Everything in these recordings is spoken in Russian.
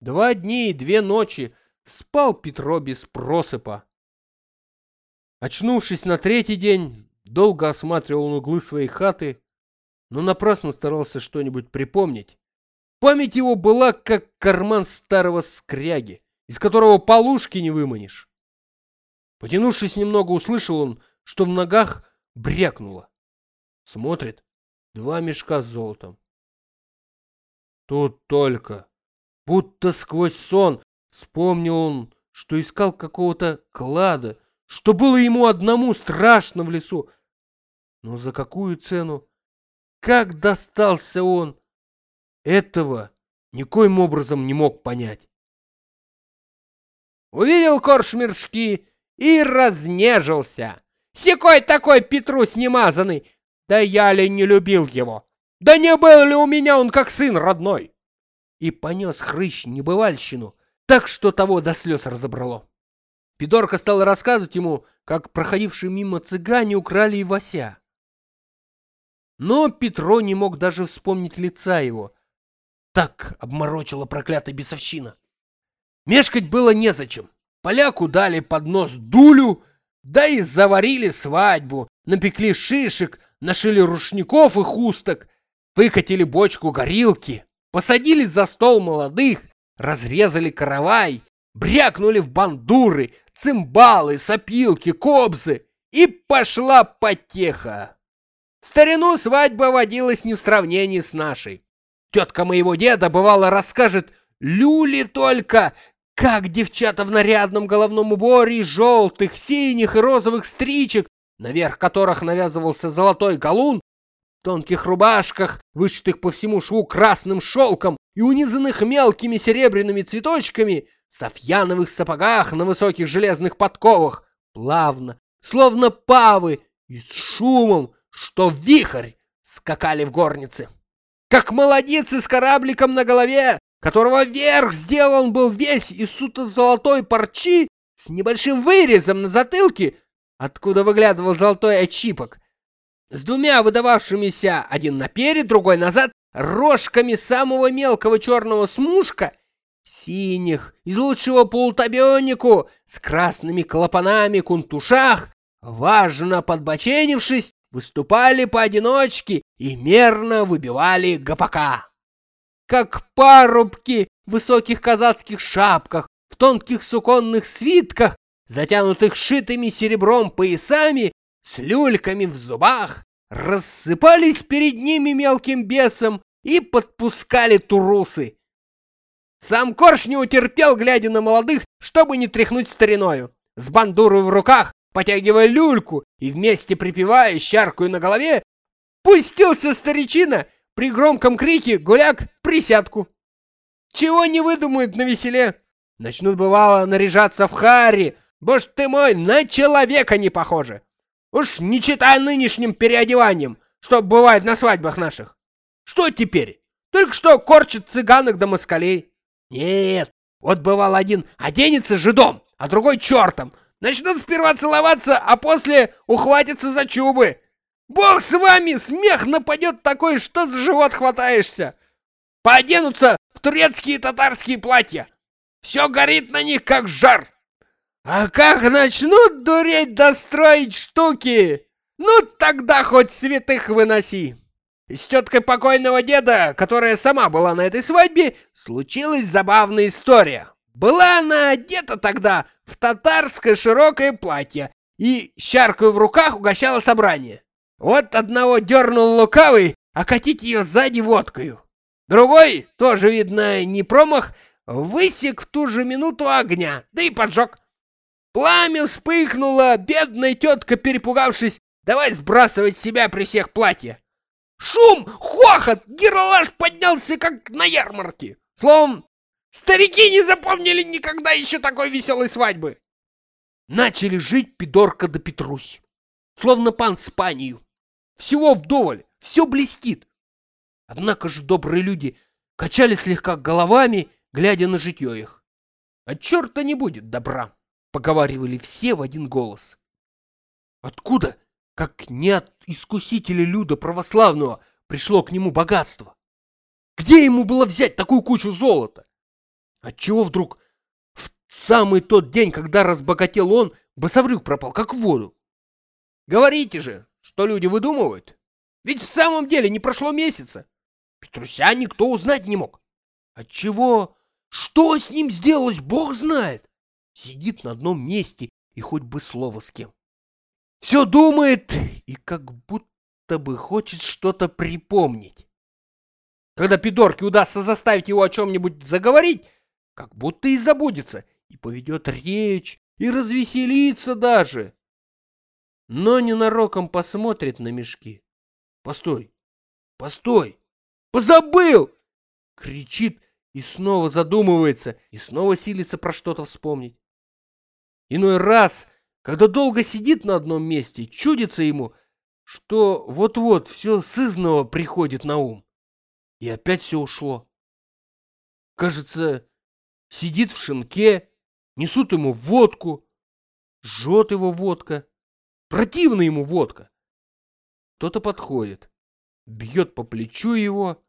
Два дни и две ночи спал Петро без просыпа. Очнувшись на третий день, долго осматривал он углы своей хаты, но напрасно старался что-нибудь припомнить. Память его была как карман старого скряги, из которого полушки не выманишь. Потянувшись немного, услышал он, что в ногах брякнуло. Смотрит, два мешка с золотом. Тут только, будто сквозь сон, вспомнил он, что искал какого-то клада, что было ему одному страшно в лесу. Но за какую цену? Как достался он? Этого никоим образом не мог понять. Увидел корж миршки и разнежился. Секой такой Петрусь немазанный, да я ли не любил его? Да не был ли у меня он как сын родной? И понес хрыщ небывальщину, так что того до слез разобрало. Пидорка стал рассказывать ему, как проходившие мимо цыгане украли Ивася. Но Петро не мог даже вспомнить лица его. Так обморочила проклятая бесовщина. Мешкать было незачем. Поляку дали под нос дулю, да и заварили свадьбу, напекли шишек, нашили рушников и хусток, выкатили бочку горилки, посадили за стол молодых, разрезали каравай, брякнули в бандуры, цимбалы, сопилки, кобзы, и пошла потеха. В старину свадьба водилась не в сравнении с нашей. Тетка моего деда, бывало, расскажет, люли только, как девчата в нарядном головном уборе желтых, синих и розовых стричек, наверх которых навязывался золотой галун, тонких рубашках, вышитых по всему шву красным шелком и унизанных мелкими серебряными цветочками, софьяновых сапогах на высоких железных подковах, плавно, словно павы, и с шумом, что вихрь, скакали в горнице. Как молодицы с корабликом на голове, которого верх сделан был весь из суто-золотой парчи с небольшим вырезом на затылке, откуда выглядывал золотой очипок, с двумя выдававшимися один наперед, другой назад, рожками самого мелкого черного смушка — синих, из лучшего полутабеннику, с красными клапанами кунтушах, важно подбоченившись, выступали поодиночке и мерно выбивали гопака. Как парубки в высоких казацких шапках, в тонких суконных свитках, затянутых шитыми серебром поясами, с люльками в зубах, рассыпались перед ними мелким бесом и подпускали турусы, сам Корж не утерпел, глядя на молодых, чтобы не тряхнуть стариною. С бандурой в руках, потягивая люльку и вместе припевая щаркую на голове, пустился старичина при громком крике «Гуляк, присядку!». Чего не выдумают на веселе? Начнут, бывало, наряжаться в хари. Боже ты мой, на человека не похоже. Уж не читай нынешним переодеванием, что бывает на свадьбах наших. Что теперь? Только что корчат цыганок да москалей. Нет, вот бывал один оденется жидом, а другой чертом. Начнут сперва целоваться, а после ухватятся за чубы. Бог с вами, смех нападет такой, что за живот хватаешься. Пооденутся в турецкие татарские платья. Все горит на них, как жар. А как начнут дуреть достроить штуки, ну тогда хоть святых выноси. С теткой покойного деда, которая сама была на этой свадьбе, случилась забавная история. Была она одета тогда в татарское широкое платье и щаркой в руках угощала собрание. Вот одного дернул лукавый окатить ее сзади водкою. Другой, тоже, видно, не промах, высек в ту же минуту огня, да и поджег. Пламя вспыхнуло, бедная тетка, перепугавшись, давай сбрасывать себя при всех платье. Шум, хохот, геролаж поднялся, как на ярмарке. Словом, старики не запомнили никогда еще такой веселой свадьбы. Начали жить Пидорка да Петрусь. Словно пан с панию. Всего вдоволь, все блестит. Однако же добрые люди качали слегка головами, глядя на житье их. От черта не будет добра, поговаривали все в один голос. Откуда как не от искусителя Люда православного пришло к нему богатство. Где ему было взять такую кучу золота? Отчего вдруг в самый тот день, когда разбогател он, басоврюк пропал, как в воду? Говорите же, что люди выдумывают. Ведь в самом деле не прошло месяца. Петруся никто узнать не мог. Отчего? Что с ним сделалось, бог знает. Сидит на одном месте и хоть бы слово с кем. Все думает и как будто бы хочет что-то припомнить. Когда Пидорке удастся заставить его о чем-нибудь заговорить, как будто и забудется, и поведет речь, и развеселится даже. Но ненароком посмотрит на мешки. Постой, постой, позабыл! Кричит и снова задумывается, и снова силится про что-то вспомнить. Иной раз, когда долго сидит на одном месте, чудится ему, что вот-вот все сызново приходит на ум. И опять все ушло. Кажется, сидит в шинке, несут ему водку, жжет его водка, противна ему водка. Кто-то подходит, бьет по плечу его,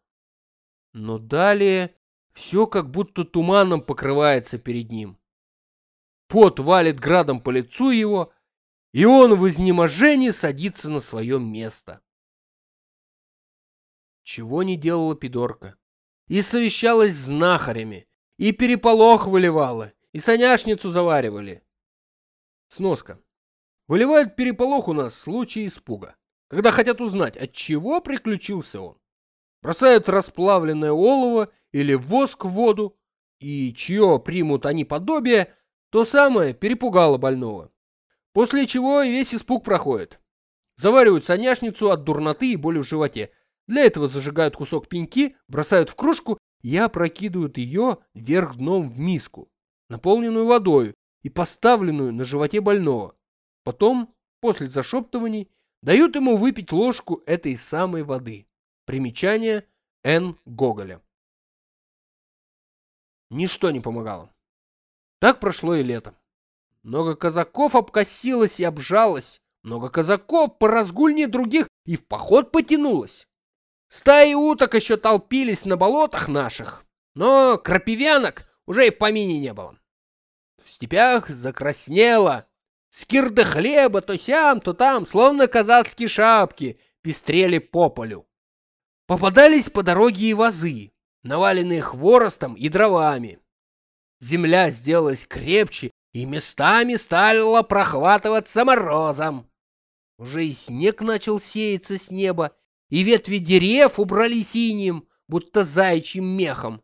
но далее все как будто туманом покрывается перед ним. Пот валит градом по лицу его, и он в изнеможении садится на свое место. Чего не делала Пидорка. И совещалась с знахарями, и переполох выливала, и соняшницу заваривали. Сноска. Выливают переполох у нас в случае испуга, когда хотят узнать, от чего приключился он. Бросают расплавленное олово или воск в воду, и чье примут они подобие, то самое перепугало больного. После чего весь испуг проходит. Заваривают соняшницу от дурноты и боли в животе. Для этого зажигают кусок пеньки, бросают в кружку и опрокидывают ее вверх дном в миску, наполненную водой и поставленную на животе больного. Потом, после зашептываний, дают ему выпить ложку этой самой воды. Примечание Н. Гоголя. Ничто не помогало. Так прошло и лето. Много казаков обкосилось и обжалось, много казаков поразгульнее других и в поход потянулось. Стаи уток еще толпились на болотах наших, но крапивянок уже и в помине не было. В степях закраснело, скирды хлеба то сям, то там, словно казацкие шапки, пестрели по полю. Попадались по дороге и вазы, наваленные хворостом и дровами. Земля сделалась крепче и местами стала прохватываться морозом. Уже и снег начал сеяться с неба, и ветви дерев убрали синим, будто зайчьим мехом.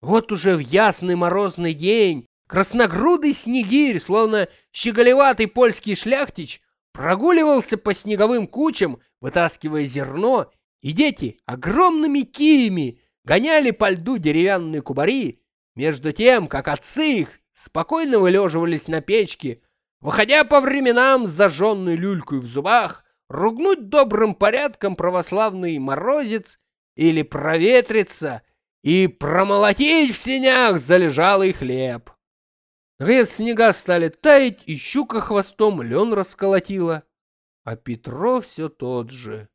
Вот уже в ясный морозный день красногрудый снегирь, словно щеголеватый польский шляхтич, прогуливался по снеговым кучам, вытаскивая зерно, и дети огромными киями гоняли по льду деревянные кубари, между тем, как отцы их спокойно вылеживались на печке, выходя по временам с зажженной люлькой в зубах, ругнуть добрым порядком православный морозец или проветриться и промолотить в сенях залежалый хлеб. Наконец снега стали таять, и щука хвостом лен расколотила, а Петро все тот же.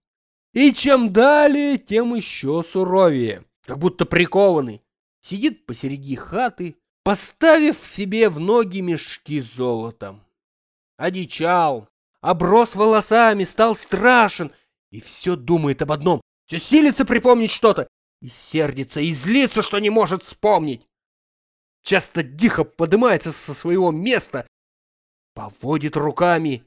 И чем далее, тем еще суровее, как будто прикованный сидит посреди хаты, поставив себе в ноги мешки с золотом. Одичал, оброс волосами, стал страшен и все думает об одном, все силится припомнить что-то и сердится, и злится, что не может вспомнить. Часто дико поднимается со своего места, поводит руками,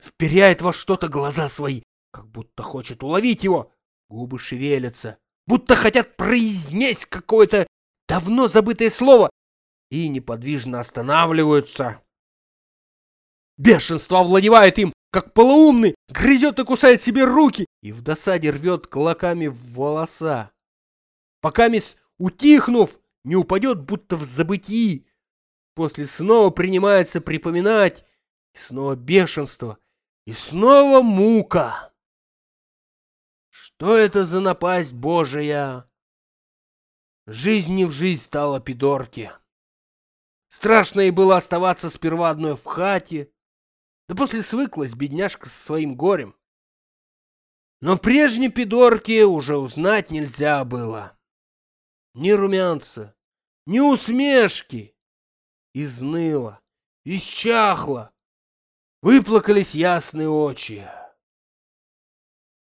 вперяет во что-то глаза свои, как будто хочет уловить его, губы шевелятся, будто хотят произнести какое-то давно забытое слово и неподвижно останавливаются. Бешенство овладевает им, как полуумный, грызет и кусает себе руки и в досаде рвет клоками в волоса. Пока мисс, утихнув, не упадет, будто в забытии. После снова принимается припоминать, и снова бешенство, и снова мука. Что это за напасть Божия? Жизнь не в жизнь стала пидорке. Страшно ей было оставаться сперва одной в хате, да после свыклась бедняжка со своим горем. Но прежней пидорке уже узнать нельзя было. Ни румянца, ни усмешки. Изныло, исчахло, выплакались ясные очи.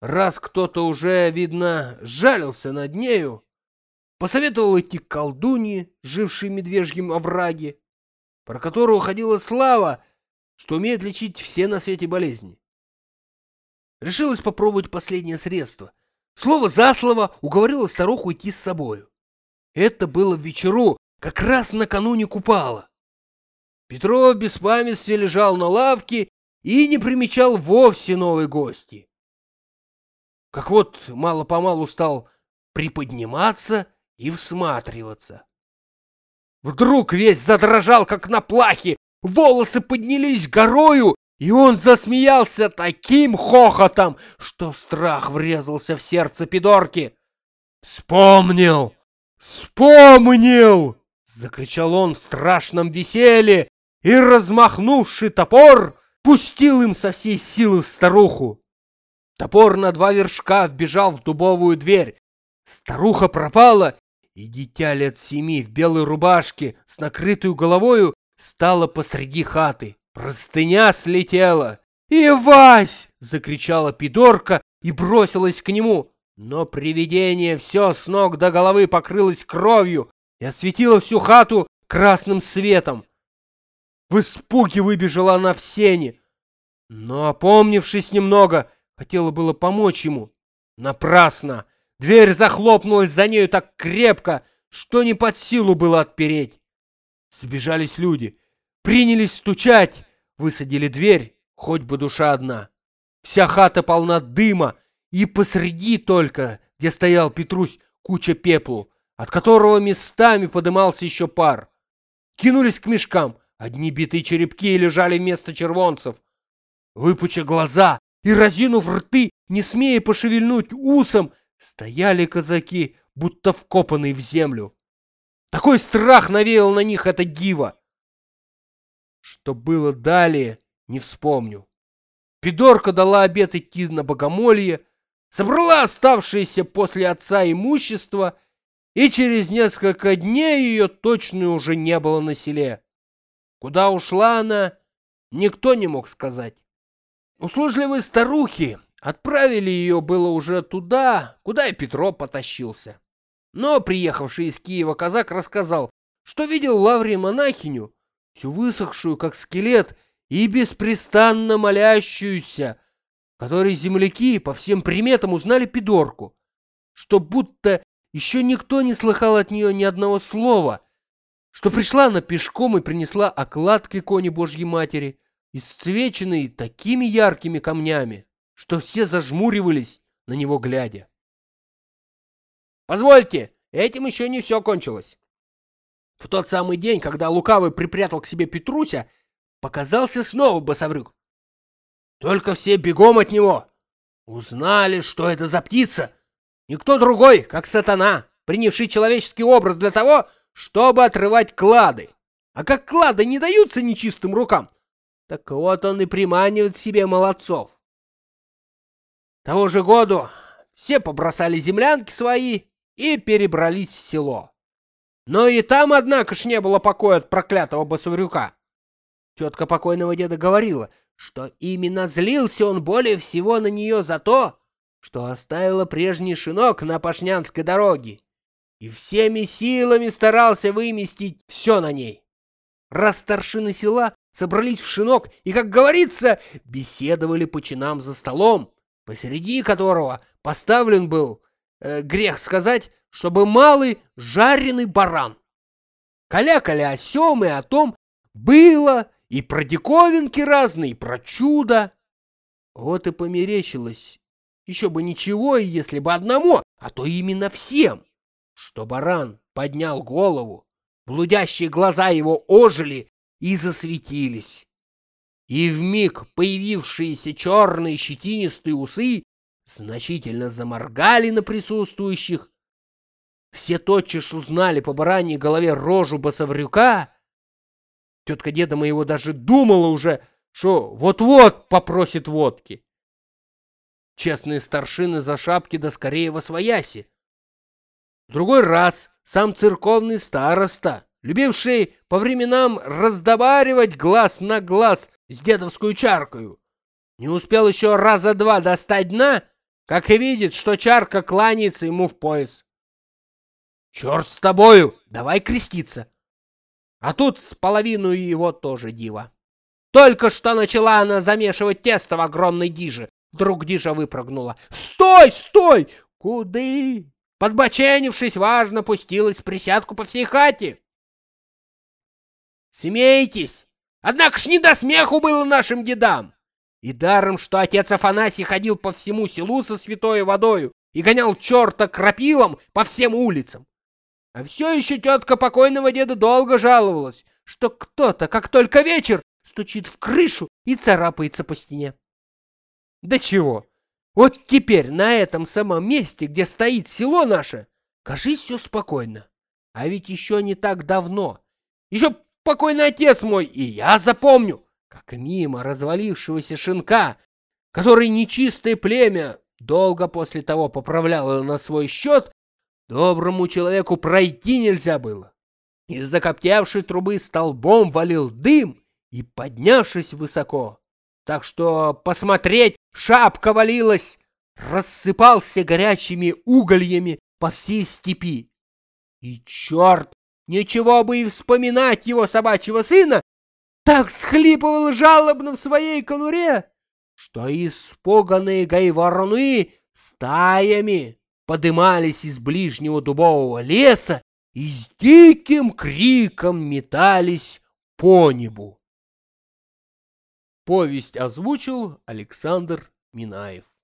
Раз кто-то уже, видно, жалился над нею, посоветовал идти к колдунье, жившей в медвежьем овраге, про которую ходила слава, что умеет лечить все на свете болезни. Решилась попробовать последнее средство. Слово за слово уговорила старуху идти с собою. Это было в вечеру, как раз накануне купала. Петров без памятствия лежал на лавке и не примечал вовсе новой гости. Как вот мало-помалу стал приподниматься и всматриваться. Вдруг весь задрожал, как на плахе, волосы поднялись горою, и он засмеялся таким хохотом, что страх врезался в сердце Пидорки. «Вспомнил! Вспомнил!» — закричал он в страшном веселье и, размахнувший топор, пустил им со всей силы старуху. Топор на два вершка вбежал в дубовую дверь. Старуха пропала, и дитя лет семи в белой рубашке с накрытую головою стало посреди хаты. Простыня слетела. «Ивась!» — закричала Пидорка и бросилась к нему. Но привидение все с ног до головы покрылось кровью и осветило всю хату красным светом. В испуге выбежала она в сени, но, опомнившись немного, хотела было помочь ему. Напрасно! Дверь захлопнулась за нею так крепко, что не под силу было отпереть. Сбежались люди, принялись стучать, высадили дверь, хоть бы душа одна. Вся хата полна дыма, и посреди только, где стоял Петрусь, куча пеплу, от которого местами подымался еще пар. Кинулись к мешкам, одни битые черепки лежали вместо червонцев. Выпуча глаза и разинув рты, не смея пошевельнуть усом, Стояли казаки, будто вкопанные в землю. Такой страх навеял на них это диво. Что было далее, не вспомню. Пидорка дала обед идти на богомолье, собрала оставшееся после отца имущество, и через несколько дней ее точно уже не было на селе. Куда ушла она, никто не мог сказать. Услужливые старухи Отправили ее было уже туда, куда и Петро потащился. Но приехавший из Киева казак рассказал, что видел Лаврии монахиню, всю высохшую, как скелет, и беспрестанно молящуюся, которой земляки по всем приметам узнали Пидорку, что будто еще никто не слыхал от нее ни одного слова, что пришла она пешком и принесла оклад к иконе Божьей Матери, исцвеченный такими яркими камнями, что все зажмуривались на него глядя. «Позвольте, этим еще не все кончилось!» В тот самый день, когда Лукавый припрятал к себе Петруся, показался снова босоврюк. Только все бегом от него. Узнали, что это за птица. Никто другой, как сатана, принявший человеческий образ для того, чтобы отрывать клады. А как клады не даются нечистым рукам, так вот он и приманивает себе молодцов. Того же году все побросали землянки свои и перебрались в село. Но и там, однако ж, не было покоя от проклятого басурюка. Тетка покойного деда говорила, что именно злился он более всего на нее за то, что оставила прежний шинок на Пашнянской дороге и всеми силами старался выместить все на ней. Раз старшины села собрались в шинок и, как говорится, беседовали по чинам за столом, посреди которого поставлен был, э, грех сказать, чтобы малый жареный баран. Калякали о сём и о том было, и про диковинки разные, и про чудо. Вот и померещилось. Еще бы ничего, если бы одному, а то именно всем, что баран поднял голову, блудящие глаза его ожили и засветились и вмиг появившиеся черные щетинистые усы значительно заморгали на присутствующих. Все тотчас узнали по бараньей голове рожу басоврюка. Тетка деда моего даже думала уже, что вот-вот попросит водки. Честные старшины за шапки да скорее во свояси. В другой раз сам церковный староста, любивший по временам раздобаривать глаз на глаз с дедовскую чаркою, не успел еще раза два достать дна, как и видит, что чарка кланяется ему в пояс. Черт с тобою, давай креститься. А тут с половину его тоже дива. Только что начала она замешивать тесто в огромной диже. Вдруг дижа выпрыгнула. «Стой, стой! Куды?» Подбоченившись, важно пустилась в присядку по всей хате. «Смейтесь! Однако ж не до смеху было нашим дедам! И даром, что отец Афанасий ходил по всему селу со святой водою и гонял черта крапилом по всем улицам. А все еще тетка покойного деда долго жаловалась, что кто-то, как только вечер, стучит в крышу и царапается по стене. Да чего? Вот теперь на этом самом месте, где стоит село наше, кажись, все спокойно. А ведь еще не так давно. Еще покойный отец мой, и я запомню, как мимо развалившегося шинка, который нечистое племя долго после того поправляло на свой счет, доброму человеку пройти нельзя было. Из закоптевшей трубы столбом валил дым и, поднявшись высоко, так что посмотреть шапка валилась, рассыпался горячими угольями по всей степи. И черт, ничего бы и вспоминать его собачьего сына, так схлипывал жалобно в своей конуре, что испуганные гайворны стаями подымались из ближнего дубового леса и с диким криком метались по небу. Повесть озвучил Александр Минаев.